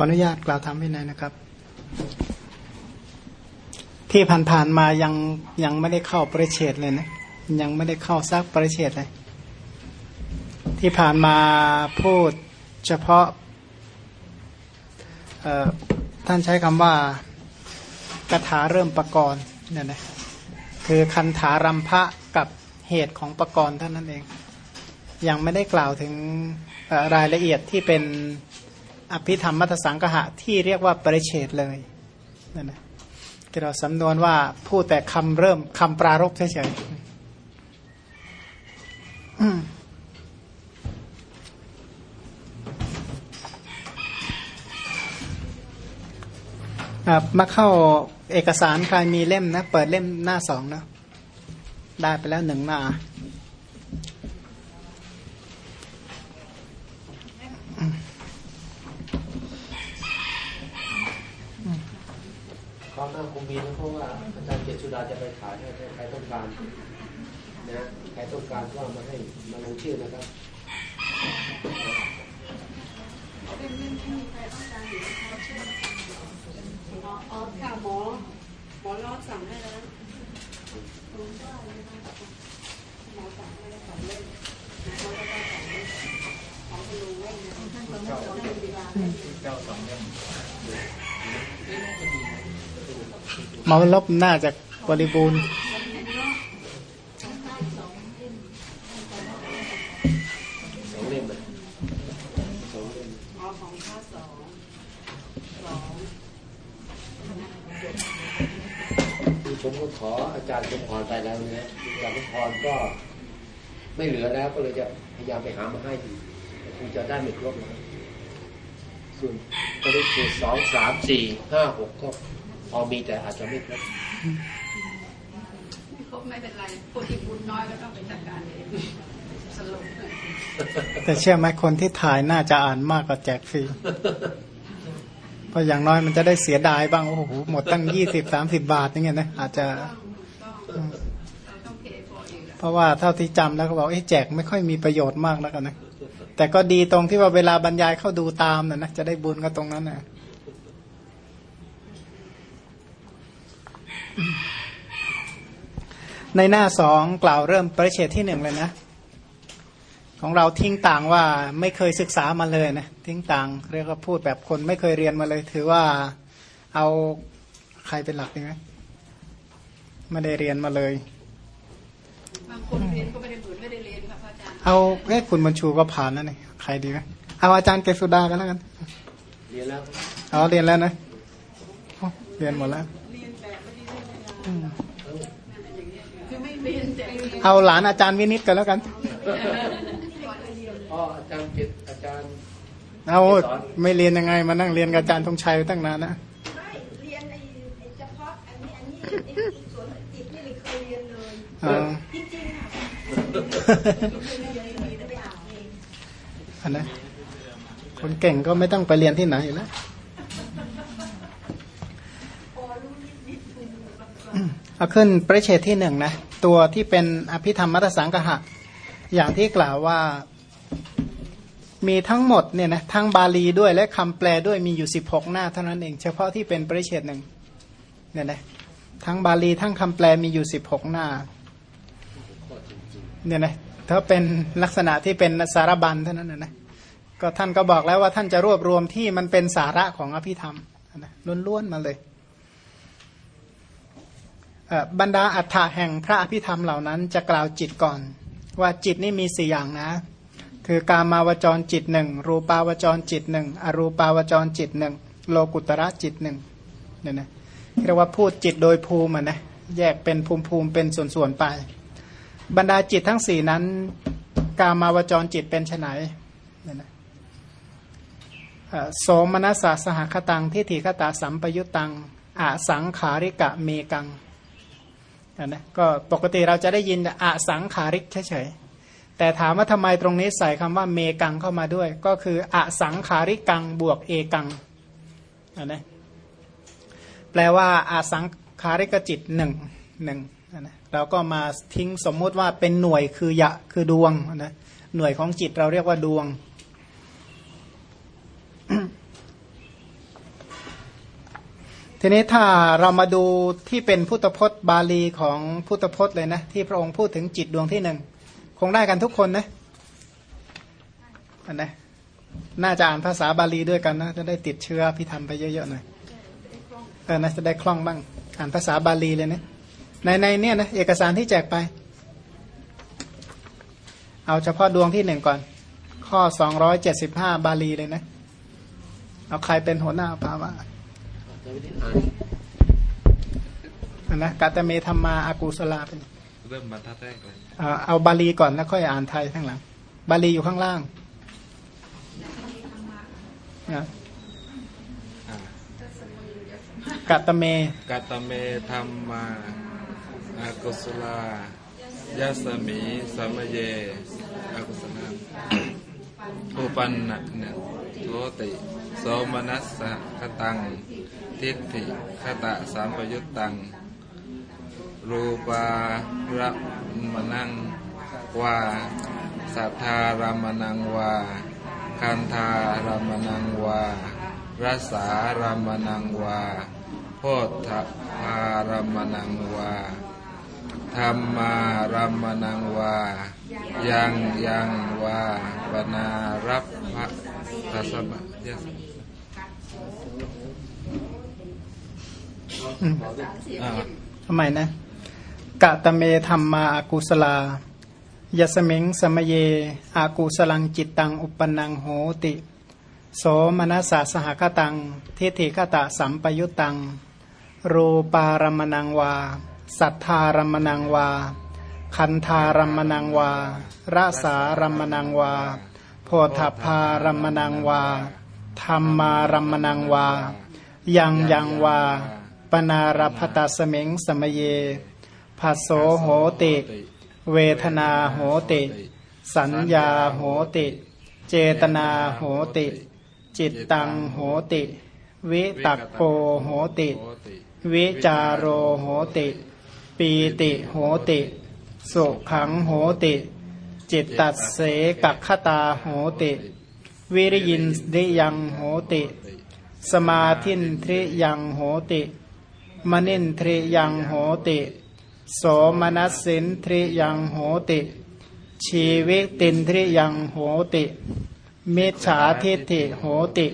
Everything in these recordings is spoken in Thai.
ขออนุญาตกล่าวทำวินัยนะครับ ที่ผ่านๆมายังยังไม่ได้เข้าประเชดเลยนะ ยังไม่ได้เข้าซักประเชดเลย ที่ผ่านมาพูดเฉพาะท่านใช้คำว่ากถาเริ่มประกรณ์เนี่ยนะคือคันถารัมพะกับเหตุของประกรณ์เท่านั้นเอง ยังไม่ได้กล่าวถึงรายละเอียดที่เป็น อภิธรรมมัทสังกหะที่เรียกว่าปริเฉดเลยนั่นนะที่เราสำนวนว่าพูดแต่คำเริ่มคำปรารบเฉยๆมาเข้าเอกสารใครมีเล่มนะ เปิดเล่มหน้าสองนะได้ไปแล้วหนึ่งหน้า ควาคงมีนะเพราะว่าอาจารย์เจษสุดาจะไปขายให้ใครต้องการนะใครต้องการก็มาให้มาลงชื่อนะครับอ๋อค่ะหมอหมอรอดสั่งให้แล้วหมอสั่งให้แล้วสองเล่มหมอได้สองเล่มของคุณลุงเล่มนะท่านก็ไม่สองเล่มดีกว่าเจ้าสองเล่ม มาลบน่าจะบริบูรณ์สองเล่มเลยสองเล่มอ๋อของข้าสองสองคือผมก็ขออาจารย์สมพรไปแล้วนะอาจารย์สมพรก็ไม่เหลือแล้วก็เลยจะพยายามไปหามาให้ดีแต่คงจะได้ไม่ครบนะส่วนก็ได้คือสองสามสี่ห้าหกก็ พอมีแต่อาจจะไม่ครบไม่ครบไม่เป็นไรคนที่บุญน้อยก็ต้องไปจัดการเองสรุปเลยแต่เชื่อไหมคนที่ถ่ายน่าจะอ่านมากกว่าแจกฟรีเพราะอย่างน้อยมันจะได้เสียดายบ้าง โอ้โห หมดตั้งยี่สิบสามสิบาทอย่างเงี้ยนะอาจจะต้องเราต้องเพย์พออีกเพราะว่าเท่าที่จำแล้วก็บอกเอ้แจกไม่ค่อยมีประโยชน์มากแล้วกันนะ แต่ก็ดีตรงที่ว่าเวลาบรรยายเข้าดูตามนะนะจะได้บุญก็ตรงนั้นนะ ในหน้าสองกล่าวเริ่มประเชดที่หนึ่งเลยนะ ของเราทิ้งต่างว่าไม่เคยศึกษามาเลยนะ ทิ้งต่างเรียกว่าพูดแบบคนไม่เคยเรียนมาเลย ถือว่าเอาใครเป็นหลักดีไหมไม่ได้เรียนมาเลยบางคนเรียนก็ไม่ได้ฝืนไม่ได้เรียนค่ะพระอาจารย์เอาเอ้คุณบรรชูก็ผ่านแล้วนี่ใครดีไหมเอาอาจารย์เกษสุดากันแล้วกัน เรียนแล้วเอาเรียนแล้วนะอ๋อเรียนหมดแล้วอืมคือไม่ เรียนแต่เอาหลานอาจารย์วินิตกันแล้วกันอ๋ออาจารย์เจ็ดอาจารย์ เอาไม่เรียนยังไง มานั่งเรียนกับอาจารย์ธงชัยตั้งนานนะไม่เรียนไอ้ไอ้เฉพาะอันนี้อันนี้ไอ้ส่วนจิตนี่ไม่เคยเรียนเลยอ๋อจริงๆค่ะไม่เคยเรียนเลยไปอ่านเองอันนะคนเก่งก็ไม่ต้องไปเรียนที่ไหนอยู่แล้ว พอรู้นิดๆคุณ อืม เอาขึ้นประเชดที่หนึ่งนะตัวที่เป็นอภิธรรมมัตสังกหะ อย่างที่กล่าวว่ามีทั้งหมดเนี่ยนะทั้งบาลีด้วยและคำแปลด้วยมีอยู่สิบหกหน้าเท่านั้นเอง เฉพาะที่เป็นประเชดหนึ่งเนี่ยนะทั้งบาลีทั้งคำแปลมีอยู่สิบหกหน้าเนี่ยนะถ้าเป็นลักษณะที่เป็นสารบัญเท่านั้นนะนะก็ท่านก็บอกแล้วว่าท่านจะรวบรวมที่มันเป็นสาระของอภิธรรมนะล้วนๆมาเลย บรรดาอัฏฐะแห่งพระอภิธรรมเหล่านั้นจะกล่าวจิตก่อน ว่าจิตนี่มีสี่อย่างนะ คือกามาวจรจิตหนึ่งรูปาวจรจิตหนึ่งอรูปาวจรจิตหนึ่งโลกุตระจิตหนึ่งเนี่ยนะเรียกว่าพูดจิตโดยภูมินะแยกเป็นภูมิภูมิเป็นส่วนๆไป บรรดาจิตทั้งสี่นั้น กามาวจรจิตเป็นไฉนเนี่ยนะโสมนัสสะสหคตังทิฏฐิคตาสัมปยุตตังอสังขาริกะเมกัง นะก็ปกติเราจะได้ยินอสังขาริกเฉยๆแต่ถามว่าทำไมตรงนี้ใส่คำว่าเมกังเข้ามาด้วย ก็คืออสังขาริกังบวกเอกังอันนะแปลว่าอาสังขาริกจิตหนึ่งหนึ่งอันนะเราก็มาทิ้งสมมุติว่าเป็นหน่วยคือยะคือดวงอันนะหน่วยของจิตเราเรียกว่าดวง ทีนี้ถ้าเรามาดูที่เป็นพุทธพจน์บาลีของพุทธพจน์เลยนะที่พระองค์พูดถึงจิตดวงที่หนึ่งคงได้กันทุกคนนะอันนะน่าจะอ่านภาษาบาลีด้วยกันนะจะได้ติดเชื้อพิธรรมไปเยอะๆหน่อยเออนะจะได้คล่องบ้าง อ่านภาษาบาลีเลยนะในในเนี่ยนะเอกสารที่แจกไป เอาเฉพาะดวงที่หนึ่งก่อน ข้อสองร้อยเจ็ดสิบห้าบาลีเลยนะ เอาใครเป็นหัวหน้าภาวะ จะไม่ได้อ่านอันนะกัตเมธรรมาอากูสลาเป็นเริ่มบรรทัดแรกเลยเอาเอาบาลีก่อนแล้วค่อยอ่านไทยข้างหลัง บาลีอยู่ข้างล่างนะอ่ากัตเมกัตเมธรรมาอากุศลายาสมีสัมเยอากุศลาอุปันนะเนี่ย โทติโสมนัสสะคตัง ทิฏฐิคตะสามปยุตตัง รูปารมนังวาสัทธารามนังวา คันธารามนังวารัสสารามนังวาโพธพารามนังวาธรรมารามนังวา ยังยังวาปนารับพระ ทัสบะยสอ่าทำไมนะ กะตะเมธรรมาอากุสลายสเมิงสมเย อากุสลังจิตตังอุปนังโหติ โสมนัสสะสหคตัง ทิฏฐิคตะสัมปยุตตัง รูปารมณังวา สัทธารมณังวา คันธารมณังวา รสารมณังวา โพธพารมณังวา ธรรมารมณังวา ยังยังวา ปนารพตาสมิงสมเยภัสโสโหติ เวทนาโหติ สัญญาโหติ เจตนาโหติ จิตตังโหติ วิตักโปโหติ วิจารโรโหติ ปีติโหติ สุขังโหติ จิตตัดเสกักขตาโหติ วิริยินดิยังโหติ สมาธินทริยังโหติ มนินทริยังโหติ โสมนัสสินทริยังโหติ ชีวิตินทริยังโหติมิจฉาทิฏฐิโหติ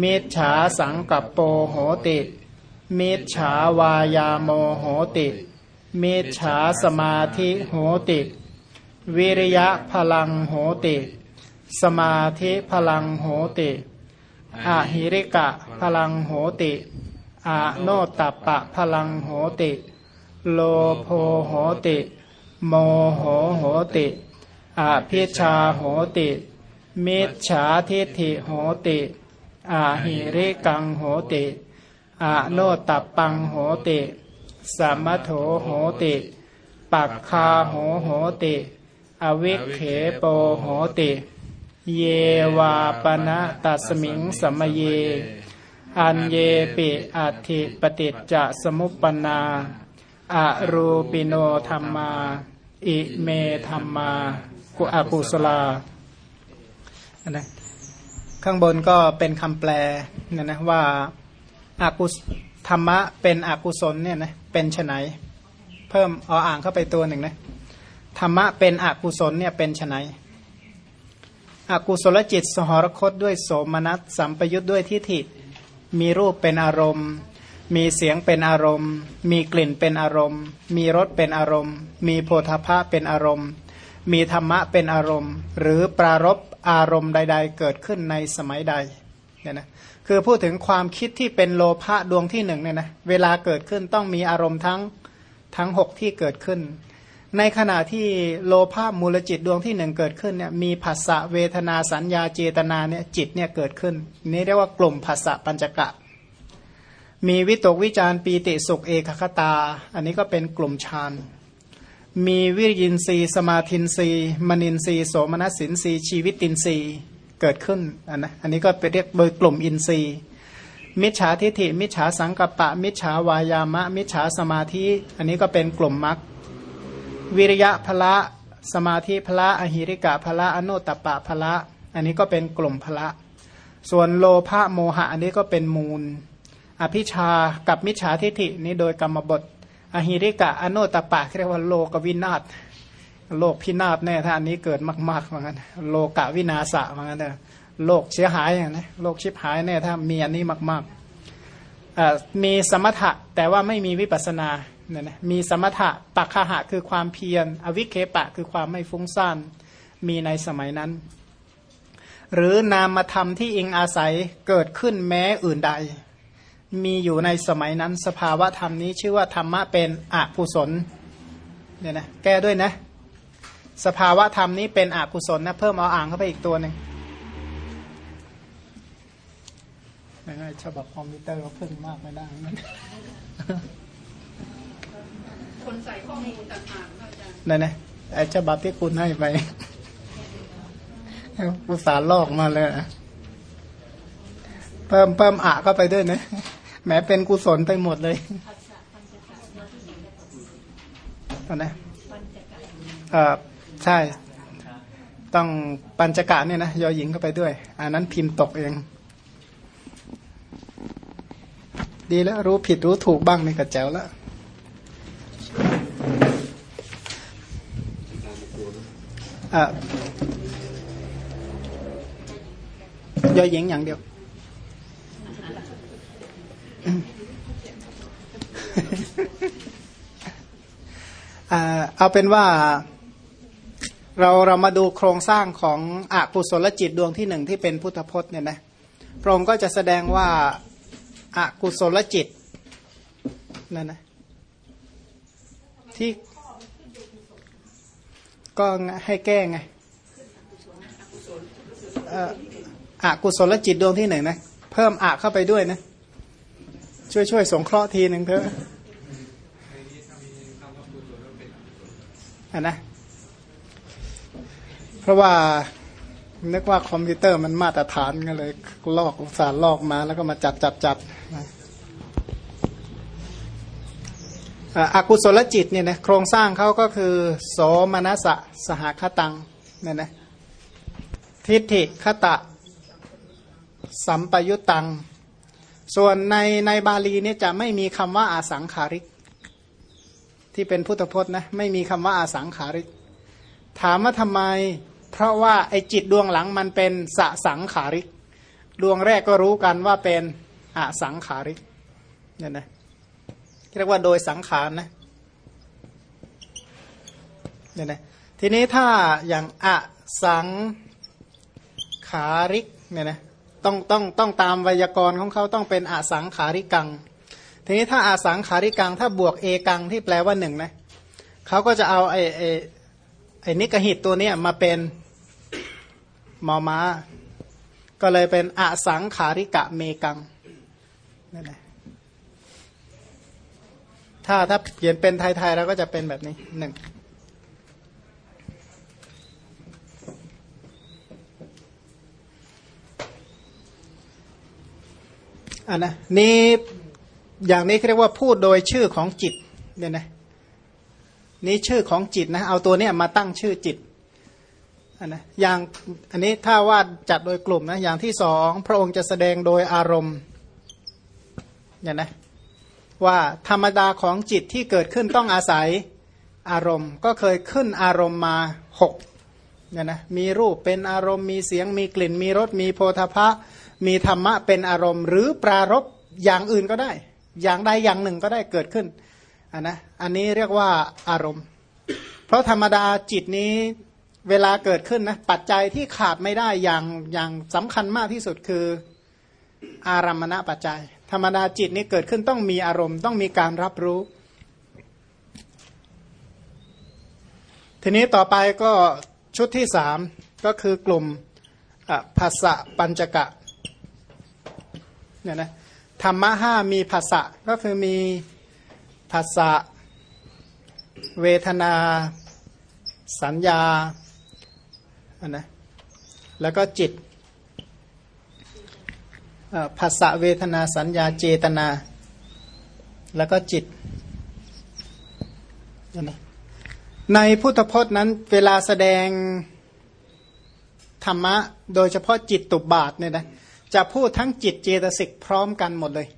มิจฉาสังกัปโปโหติ มิจฉาวายาโมโหติ มิจฉาสมาธิโหติ วิริยะพลังโหติ สมาธิพลังโหติอะหิริกะพลังโหติอะโนตัปปะพลังโหติ โลโภโหติ โมโหโหติอะพิชาโหติ มิจฉาทิฏฐิโหติอะหิริกังโหติอะโนตัปปังโหติ สัมมโถโหติ ปักคาโหโหติ อวิเคโปโหติ เยวาปณะตัสมิงสมเย อันเยปิอัติปฏิจจสมุปปนาอะรูปิโนธรรมา อิเมธรรมา กุอากุสลานนะข้างบนก็เป็นคำแปลนะนะว่าอากุศธรรมะเป็นอกุศลเนี่ยนะเป็นไฉนเพิ่มออ่างเข้าไปตัวหนึ่งนะ ธรรมะเป็นอกุศลเนี่ยเป็นไฉนอกุศลจิตสหรคตด้วยโสมนัสสัมปยุทธ์ด้วยทิฏฐิ มีรูปเป็นอารมณ์ มีเสียงเป็นอารมณ์ มีกลิ่นเป็นอารมณ์ มีรสเป็นอารมณ์ มีโพธพะเป็นอารมณ์ มีธรรมะเป็นอารมณ์ หรือปรารบอารมณ์ใด ๆ เกิดขึ้นในสมัยใดเนี่ยนะคือพูดถึงความคิดที่เป็นโลภะดวงที่หนึ่งเนี่ยนะเวลาเกิดขึ้นต้องมีอารมณ์ทั้งทั้งหกที่เกิดขึ้น ในขณะที่โลภะมูลจิตดวงที่หนึ่งเกิดขึ้นเนี่ยมีภาษะเวทนาสัญญาเจตนาเนี่ยจิตเนี่ยเกิดขึ้น นี่เรียกว่ากลุ่มภาษะปัญจกะ มีวิตกวิจารปีติสุขเอกคตา อันนี้ก็เป็นกลุ่มฌานมีวิริยินรีสมาธินรีมนินรีโสมนัสสินรีชีวิตินรีเกิดขึ้นอันนะอันนี้ก็ไปเรียกโดยกลุ่มอินทรีย์มิจฉาทิฏฐิมิจฉาสังกัปปะ มิจฉาวายามะ มิจฉาสมาธิ อันนี้ก็เป็นกลุ่มมรรค วิริยะพละ สมาธิพละอหิริกะพละอโนตตปปะพละ อันนี้ก็เป็นกลุ่มพละ ส่วนโลภะโมหะอันนี้ก็เป็นมูล อภิชากับมิจฉาทิฐินี้โดยกรรมบท อหิริกะอโนตปะเรียกว่าโลกวินาศโลกพินาศแน่ถ้าอันนี้เกิดมากๆเหมือนกันโลกะวินาศะเหมือนกันเถอะโลกเสียหายอย่างนี้โลกชิบหายแน่ถ้ามีอันนี้มากๆมีสมถะแต่ว่าไม่มีวิปัสนา เนี่ยนะมีสมถะปักขะคือความเพียร อวิเคปะคือความไม่ฟุ้งซ่านมีในสมัยนั้น หรือนามธรรมที่อิงอาศัยเกิดขึ้นแม้อื่นใด มีอยู่ในสมัยนั้น สภาวะธรรมนี้ชื่อว่าธรรมะเป็นอกุศลเนี่ยนะแก้ด้วยนะ สภาวะธรรมนี้เป็นอกุศลนะเพิ่มเอาอ่างเข้าไปอีกตัวหนึ่งไม่ใช่ฉบับคอมพิวเตอร์ก็พึ่งมากไม่ได้ ใส่ข้อมูลต่างๆอาจารย์นั่นนะไอ้ฉบับที่คุณให้ไปอุตสาห์ลอกมาเลยนะเพิ่มเพิ่มอะเข้าไปด้วยนะแหมเป็นกุศลไปหมดเลยตอนนะเออใช่ ต้องปัญจกะเนี่ยนะยอหญิงเข้าไปด้วย อันนั้นพิมพ์ตกเอง ดีแล้วรู้ผิดรู้ถูกบ้างนี่ก็แจ๋วแล้วอะ ย่อหญิงอย่างเดียวอ่าเอาเป็นว่าเราเรามาดูโครงสร้างของอกุศลจิตดวงที่หนึ่งที่เป็นพุทธพจน์เนี่ยนะพระองค์ก็จะแสดงว่าอากุศลจิตนั่นนะที่ ก็ให้แก้ไงเอ่อากุศลจิตดวงที่หนึ่งนะเพิ่มอะเข้าไปด้วยนะ ช่วยช่วยสงเคราะห์ทีหนึ่งเถอะอันนะ เพราะว่านึกว่าคอมพิวเตอร์มันมาตรฐานก็เลย ลอกสารลอกมาแล้วก็มาจัดจัดจัด อากุศลจิตเนี่ยนะโครงสร้างเขาก็คือ โสมนัสสหคตังเนี่ยนะทิฏฐิคตะ สัมปยุตตัง ส่วนในในบาลีเนี่ยจะไม่มีคำว่าอาสังขาริก ที่เป็นพุทธพจน์นะไม่มีคำว่าอาสังขาริก ถามว่าทำไม เพราะว่าไอจิตดวงหลังมันเป็นสสังขาริก ดวงแรกก็รู้กันว่าเป็นอาสังขาริกเนี่ยนะ เรียกว่าโดยสังขารนะเนี่ยนะทีนี้ถ้าอย่างอสังขาริกเนี่ยนะต้องต้องต้องตามไวยากรณ์ของเขาต้องเป็นอสังขาริกัง ทีนี้ถ้าอาสังขาริกัง ถ้าบวกเอกังที่แปลว่าหนึ่งนะเขาก็จะเอาไอไอไอนิกหิตตัวเนี้ยมาเป็นมอมา ก็เลยเป็นอสังขาริกะเมกังนั่นแหละ ถ้าถ้าเขียนเป็นไทยๆเราก็จะเป็นแบบนี้หนึ่งอันนะนี่อย่างนี้เรียกว่าพูดโดยชื่อของจิตเนี่ยนะนี่ชื่อของจิตนะเอาตัวเนี้ยมาตั้งชื่อจิตอันนะอย่างอันนี้ถ้าว่าจัดโดยกลุ่มนะอย่างที่สองพระองค์จะแสดงโดยอารมณ์เนี่ยนะ ว่าธรรมดาของจิตที่เกิดขึ้นต้องอาศัยอารมณ์ ก็เคยขึ้นอารมณ์มาหกเนี่ยนะมีรูปเป็นอารมณ์มีเสียงมีกลิ่น มีรสมีโพธพะ มีธรรมะเป็นอารมณ์ หรือปรารบอย่างอื่นก็ได้ อย่างใดอย่างหนึ่งก็ได้เกิดขึ้นอันนะอันนี้เรียกว่าอารมณ์ เพราะธรรมดาจิตนี้เวลาเกิดขึ้นนะปัจจัยที่ขาดไม่ได้อย่างอย่างสำคัญมากที่สุดคือ อารมณปัจจัย ธรรมดาจิตนี้เกิดขึ้นต้องมีอารมณ์ ต้องมีการรับรู้ ทีนี้ต่อไปก็ชุดที่สามก็คือกลุ่มภาษะปัญจกะเนี่ยนะธรรมะห้ามีภาษะก็คือมีภาษะเวทนา สัญญาอันนะแล้วก็จิต ภาษะเวทนาสัญญาเจตนา แล้วก็จิตในพุทธพจน์นั้น เวลาแสดงธรรมะ โดยเฉพาะจิตตุบบาทเนี่ยนะจะพูดทั้งจิตเจตสิกพร้อมกันหมดเลย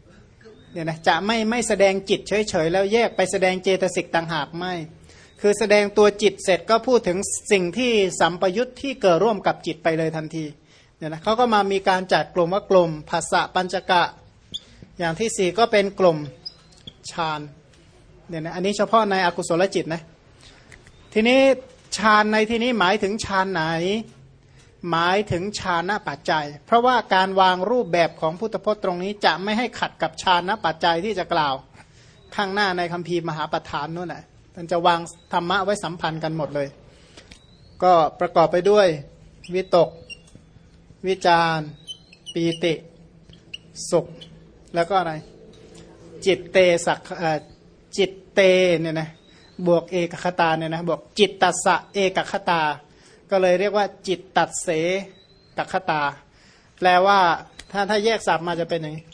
เนี่ยนะจะไม่ไม่แสดงจิตเฉยๆ แล้วแยกไปแสดงเจตสิกต่างหากไม่ คือแสดงตัวจิตเสร็จก็พูดถึงสิ่งที่สัมปยุทธ์ที่เกิดร่วมกับจิตไปเลยทันที เนี่ยนะเขาก็มามีการจัดกลุ่มว่ากลุ่มภาษะปัญจกะ อย่างที่สี่ก็เป็นกลุ่มฌานเนี่ยนะอันนี้เฉพาะในอกุศลจิตนะทีนี้ฌานในที่นี้หมายถึงฌานไหน หมายถึงฌานปัจจัย เพราะว่าการวางรูปแบบของพุทธพจน์ตรงนี้จะไม่ให้ขัดกับฌานปัจจัยที่จะกล่าว ข้างหน้าในคัมภีร์มหาปฐานนู่นแหละมันจะวางธรรมะไว้สัมพันธ์กันหมดเลย ก็ประกอบไปด้วยวิตก วิจารปีติ สุข แล้วก็อะไร จิตเตสักจิตเตเนี่ยนะบวกเอกคตาเนี่ยนะบวกจิตตัสสะเอกคตา ก็เลยเรียกว่าจิตตัดเสกคตา แปลว่าถ้าถ้าแยกศัพท์มาจะเป็นอย่างนี้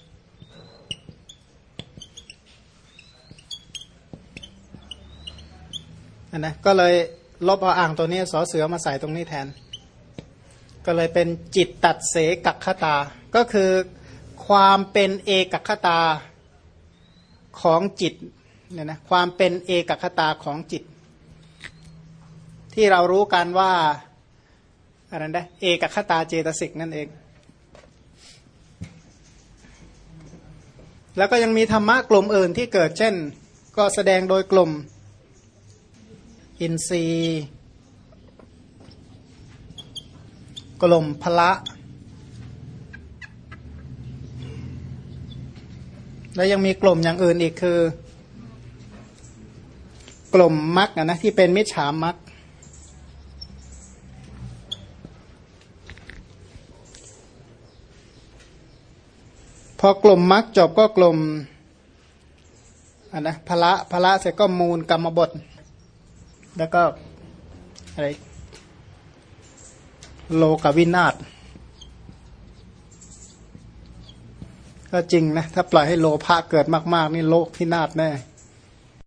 อันนะก็เลยลบเอาอ่างตัวนี้สอเสือมาใส่ตรงนี้แทน ก็เลยเป็นจิตตัดเสกัคตา ก็คือความเป็นเอกคตาของจิตเนี่ยนะความเป็นเอกคตาของจิต ที่เรารู้กันว่าอะไรนะเอกคตาเจตสิกนั่นเอง แล้วก็ยังมีธรรมะกลุ่มอื่นที่เกิดเช่น ก็แสดงโดยกลุ่มอินทรีย์ กลมพละ แล้วยังมีกลุ่มอย่างอื่นอีกคือ กลุ่มมักนะที่เป็นมิจฉามักพอกลุ่มมักจบก็กลุ่มอันนะพละพละเสร็จก็มูลกรรมบท แล้วก็อะไร โลกวินาศก็จริงนะ ถ้าปล่อยให้โลภะเกิดมาก ๆ นี่โลกพินาศแน่